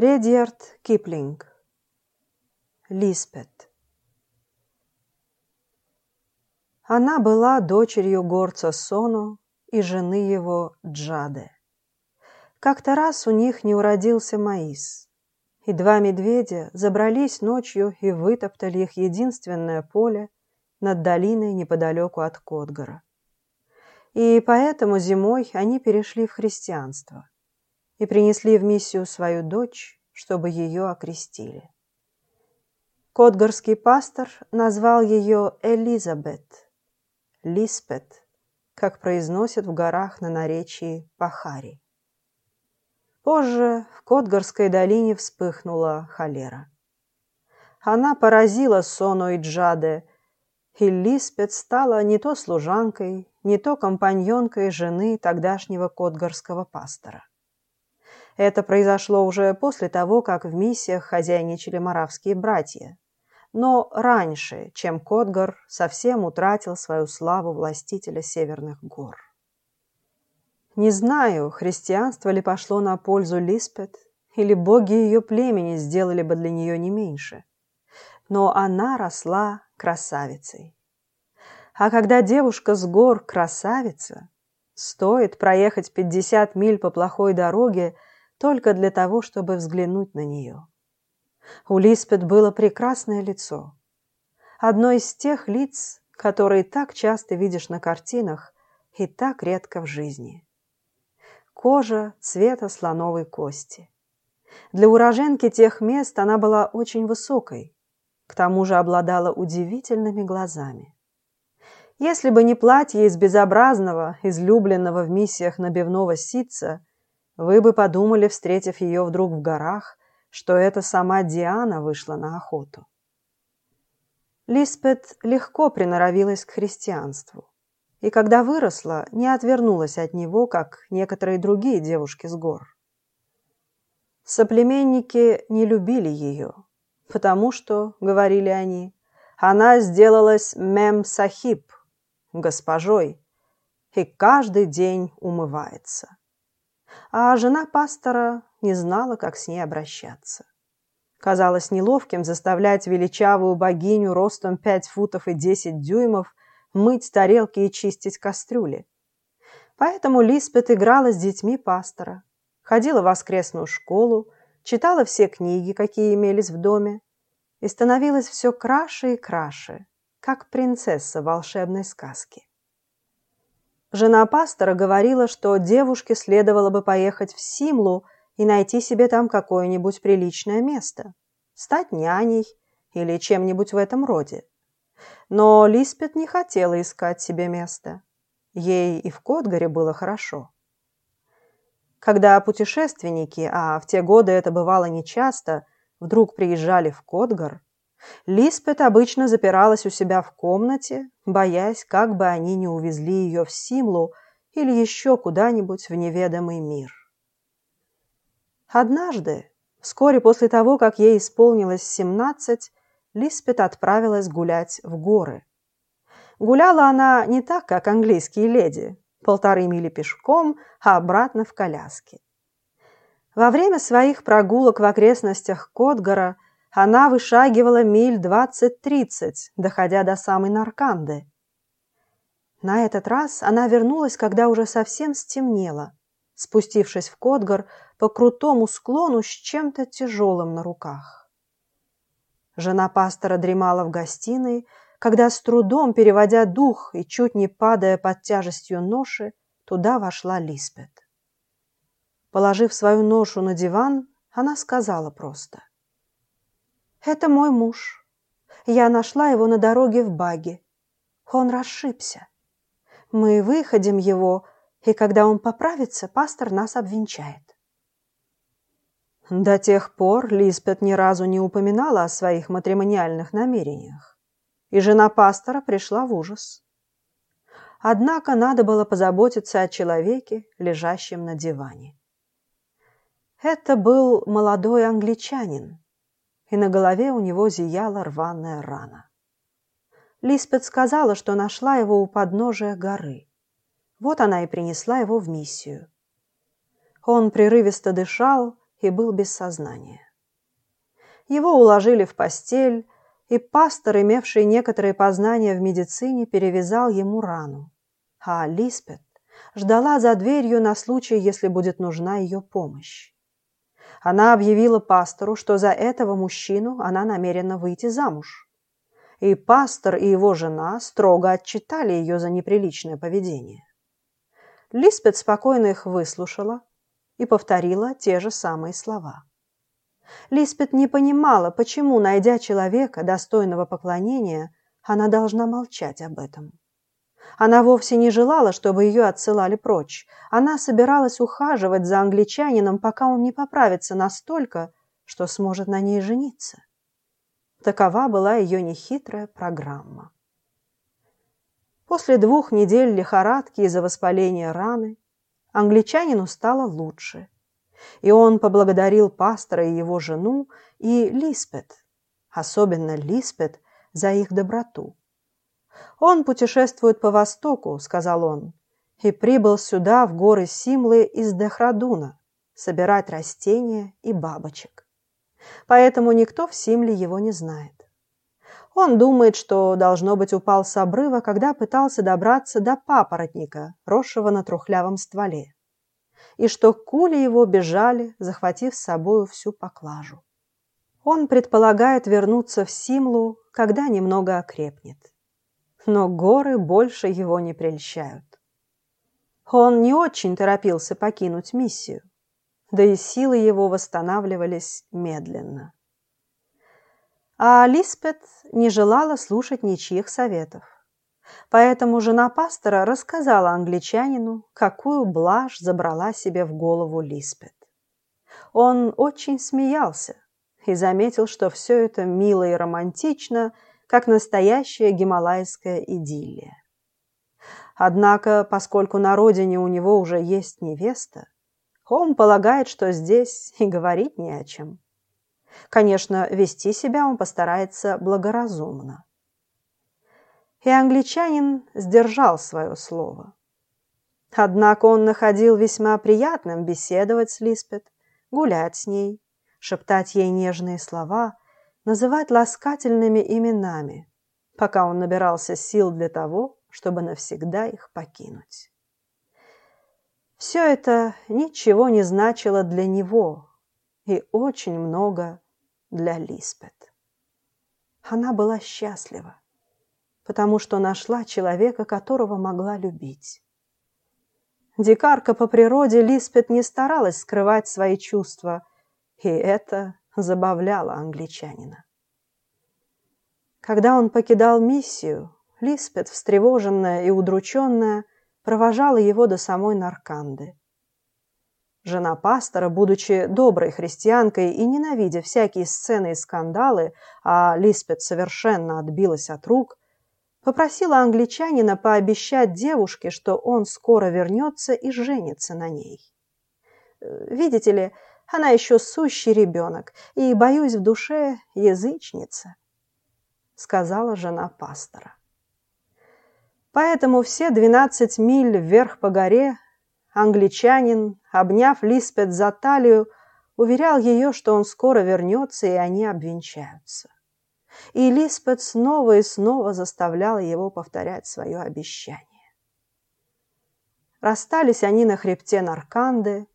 Редьярд Киплинг. Лиспет. Она была дочерью горца Сону и жены его Джаде. Как-то раз у них не уродился маис, и два медведя забрались ночью и вытоптали их единственное поле над долиной неподалеку от Котгора. И поэтому зимой они перешли в христианство и принесли в миссию свою дочь, чтобы ее окрестили. Котгорский пастор назвал ее Элизабет, Лиспет, как произносят в горах на наречии Пахари. Позже в Котгорской долине вспыхнула холера. Она поразила Сону и Джаде, и Лиспет стала не то служанкой, не то компаньонкой жены тогдашнего котгорского пастора. Это произошло уже после того, как в миссиях хозяйничали моравские братья, но раньше, чем Котгар совсем утратил свою славу властителя северных гор. Не знаю, христианство ли пошло на пользу Лиспет, или боги ее племени сделали бы для нее не меньше. Но она росла красавицей. А когда девушка с гор красавица, стоит проехать 50 миль по плохой дороге – только для того, чтобы взглянуть на нее. У Лиспет было прекрасное лицо. Одно из тех лиц, которые так часто видишь на картинах и так редко в жизни. Кожа цвета слоновой кости. Для уроженки тех мест она была очень высокой, к тому же обладала удивительными глазами. Если бы не платье из безобразного, излюбленного в миссиях набивного ситца, вы бы подумали, встретив ее вдруг в горах, что это сама Диана вышла на охоту. Лиспет легко приноровилась к христианству, и когда выросла, не отвернулась от него, как некоторые другие девушки с гор. Соплеменники не любили ее, потому что, говорили они, она сделалась мем-сахиб, госпожой, и каждый день умывается а жена пастора не знала, как с ней обращаться. Казалось неловким заставлять величавую богиню ростом пять футов и десять дюймов мыть тарелки и чистить кастрюли. Поэтому Лиспет играла с детьми пастора, ходила в воскресную школу, читала все книги, какие имелись в доме, и становилась все краше и краше, как принцесса волшебной сказки. Жена пастора говорила, что девушке следовало бы поехать в Симлу и найти себе там какое-нибудь приличное место, стать няней или чем-нибудь в этом роде. Но Лиспет не хотела искать себе место. Ей и в Котгаре было хорошо. Когда путешественники, а в те годы это бывало нечасто, вдруг приезжали в Котгар, Лиспет обычно запиралась у себя в комнате, боясь, как бы они не увезли ее в Симлу или еще куда-нибудь в неведомый мир. Однажды, вскоре после того, как ей исполнилось семнадцать, Лиспет отправилась гулять в горы. Гуляла она не так, как английские леди, полторы мили пешком, а обратно в коляске. Во время своих прогулок в окрестностях Котгара – она вышагивала миль двадцать-тридцать, доходя до самой Нарканды. На этот раз она вернулась, когда уже совсем стемнело, спустившись в Котгар по крутому склону с чем-то тяжелым на руках. Жена пастора дремала в гостиной, когда с трудом, переводя дух и чуть не падая под тяжестью ноши, туда вошла Лиспет. Положив свою ношу на диван, она сказала просто. Это мой муж. Я нашла его на дороге в баге. Он расшибся. Мы выходим его, и когда он поправится, пастор нас обвенчает. До тех пор Лизбет ни разу не упоминала о своих матримониальных намерениях, и жена пастора пришла в ужас. Однако надо было позаботиться о человеке, лежащем на диване. Это был молодой англичанин, и на голове у него зияла рваная рана. Лиспет сказала, что нашла его у подножия горы. Вот она и принесла его в миссию. Он прерывисто дышал и был без сознания. Его уложили в постель, и пастор, имевший некоторые познания в медицине, перевязал ему рану. А Лиспет ждала за дверью на случай, если будет нужна ее помощь. Она объявила пастору, что за этого мужчину она намерена выйти замуж. И пастор и его жена строго отчитали ее за неприличное поведение. Лиспет спокойно их выслушала и повторила те же самые слова. Лиспет не понимала, почему, найдя человека, достойного поклонения, она должна молчать об этом. Она вовсе не желала, чтобы ее отсылали прочь. Она собиралась ухаживать за англичанином, пока он не поправится настолько, что сможет на ней жениться. Такова была ее нехитрая программа. После двух недель лихорадки из-за воспаления раны англичанину стало лучше – и он поблагодарил пастора и его жену и Лиспет, особенно Лиспет, за их доброту. «Он путешествует по востоку», — сказал он, «и прибыл сюда, в горы Симлы, из Дехрадуна, собирать растения и бабочек. Поэтому никто в Симле его не знает. Он думает, что, должно быть, упал с обрыва, когда пытался добраться до папоротника, росшего на трухлявом стволе и что кули его бежали, захватив с собою всю поклажу. Он предполагает вернуться в Симлу, когда немного окрепнет. Но горы больше его не прельщают. Он не очень торопился покинуть миссию, да и силы его восстанавливались медленно. А Лиспет не желала слушать ничьих советов. Поэтому жена пастора рассказала англичанину, какую блажь забрала себе в голову Лиспет. Он очень смеялся и заметил, что все это мило и романтично, как настоящая гималайская идиллия. Однако, поскольку на родине у него уже есть невеста, он полагает, что здесь и говорить не о чем. Конечно, вести себя он постарается благоразумно и англичанин сдержал свое слово. Однако он находил весьма приятным беседовать с Лиспет, гулять с ней, шептать ей нежные слова, называть ласкательными именами, пока он набирался сил для того, чтобы навсегда их покинуть. Все это ничего не значило для него и очень много для Лиспет. Она была счастлива потому что нашла человека, которого могла любить. Дикарка по природе Лиспет не старалась скрывать свои чувства, и это забавляло англичанина. Когда он покидал миссию, Лиспет, встревоженная и удрученная, провожала его до самой Нарканды. Жена пастора, будучи доброй христианкой и ненавидя всякие сцены и скандалы, а Лиспет совершенно отбилась от рук, попросила англичанина пообещать девушке, что он скоро вернется и женится на ней. Видите ли, она еще сущий ребенок и, боюсь, в душе язычница, сказала жена пастора. Поэтому все двенадцать миль вверх по горе англичанин, обняв Лиспет за талию, уверял ее, что он скоро вернется, и они обвенчаются и Лиспет снова и снова заставляла его повторять свое обещание. Расстались они на хребте Нарканды,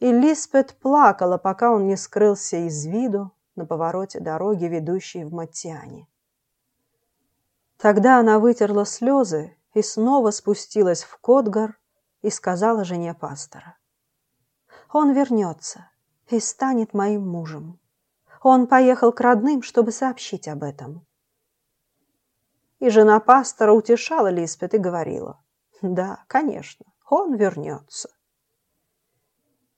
и Лиспет плакала, пока он не скрылся из виду на повороте дороги, ведущей в Матиане. Тогда она вытерла слезы и снова спустилась в Котгар и сказала жене пастора. «Он вернется и станет моим мужем». Он поехал к родным, чтобы сообщить об этом. И жена пастора утешала Лиспет и говорила, «Да, конечно, он вернется».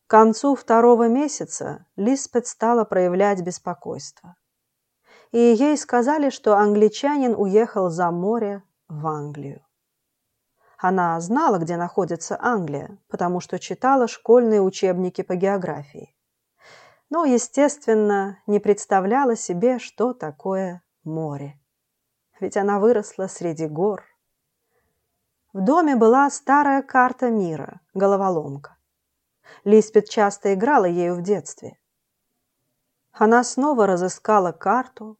К концу второго месяца Лиспет стала проявлять беспокойство. И ей сказали, что англичанин уехал за море в Англию. Она знала, где находится Англия, потому что читала школьные учебники по географии но, естественно, не представляла себе, что такое море. Ведь она выросла среди гор. В доме была старая карта мира, головоломка. Лиспет часто играла ею в детстве. Она снова разыскала карту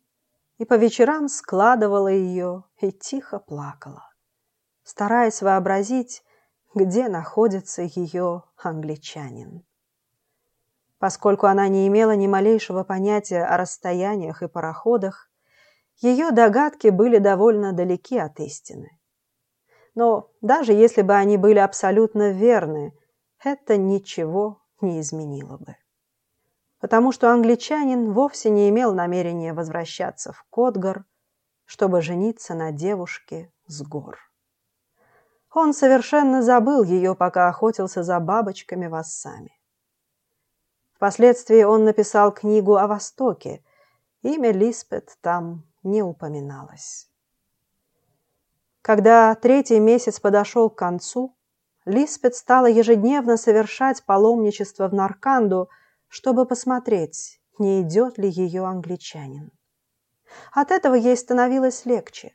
и по вечерам складывала ее и тихо плакала, стараясь вообразить, где находится ее англичанин. Поскольку она не имела ни малейшего понятия о расстояниях и пароходах, ее догадки были довольно далеки от истины. Но даже если бы они были абсолютно верны, это ничего не изменило бы. Потому что англичанин вовсе не имел намерения возвращаться в Котгар, чтобы жениться на девушке с гор. Он совершенно забыл ее, пока охотился за бабочками в Ассаме. Впоследствии он написал книгу о Востоке. Имя Лиспет там не упоминалось. Когда третий месяц подошел к концу, Лиспет стала ежедневно совершать паломничество в Нарканду, чтобы посмотреть, не идет ли ее англичанин. От этого ей становилось легче,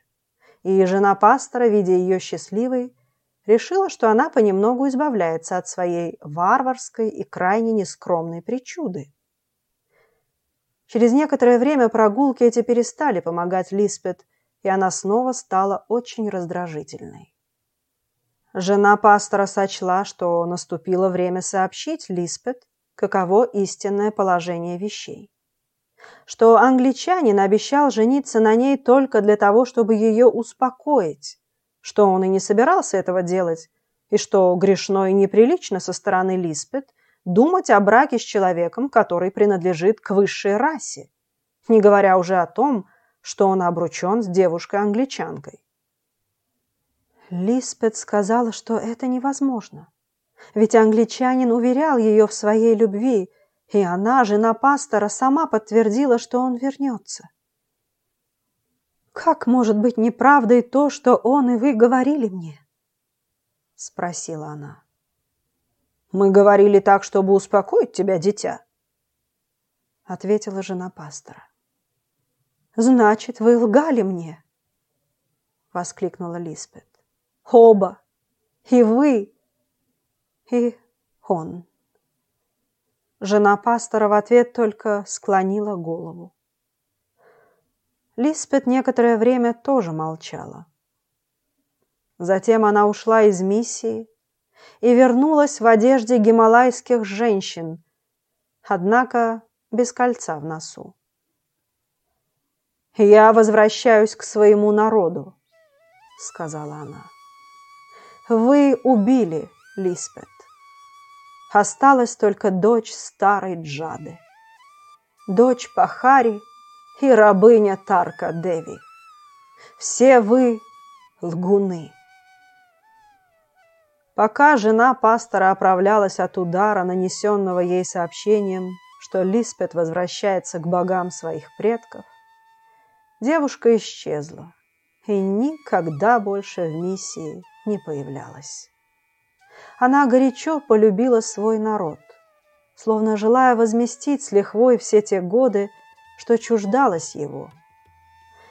и жена пастора, видя ее счастливой, решила, что она понемногу избавляется от своей варварской и крайне нескромной причуды. Через некоторое время прогулки эти перестали помогать Лиспет, и она снова стала очень раздражительной. Жена пастора сочла, что наступило время сообщить Лиспет, каково истинное положение вещей. Что англичанин обещал жениться на ней только для того, чтобы ее успокоить, что он и не собирался этого делать, и что грешно и неприлично со стороны Лиспет думать о браке с человеком, который принадлежит к высшей расе, не говоря уже о том, что он обручен с девушкой-англичанкой. Лиспет сказала, что это невозможно, ведь англичанин уверял ее в своей любви, и она, жена пастора, сама подтвердила, что он вернется. «Как может быть неправдой то, что он и вы говорили мне?» — спросила она. «Мы говорили так, чтобы успокоить тебя, дитя», — ответила жена пастора. «Значит, вы лгали мне?» — воскликнула Лиспет. «Оба! И вы, и он!» Жена пастора в ответ только склонила голову. Лиспет некоторое время тоже молчала. Затем она ушла из миссии и вернулась в одежде гималайских женщин, однако без кольца в носу. «Я возвращаюсь к своему народу», — сказала она. «Вы убили Лиспет. Осталась только дочь старой Джады. Дочь Пахари — и рабыня Тарка Деви. Все вы лгуны. Пока жена пастора оправлялась от удара, нанесенного ей сообщением, что Лиспет возвращается к богам своих предков, девушка исчезла и никогда больше в миссии не появлялась. Она горячо полюбила свой народ, словно желая возместить с лихвой все те годы, что чуждалась его,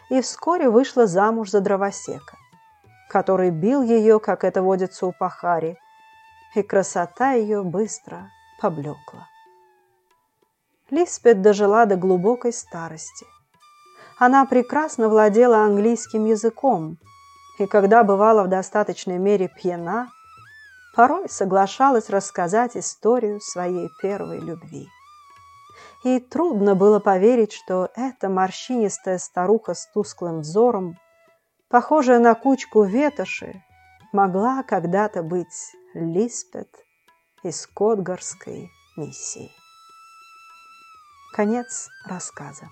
и вскоре вышла замуж за дровосека, который бил ее, как это водится у пахари, и красота ее быстро поблекла. Лиспет дожила до глубокой старости. Она прекрасно владела английским языком, и когда бывала в достаточной мере пьяна, порой соглашалась рассказать историю своей первой любви и трудно было поверить, что эта морщинистая старуха с тусклым взором, похожая на кучку ветоши, могла когда-то быть Лиспет из Котгарской миссии. Конец рассказа.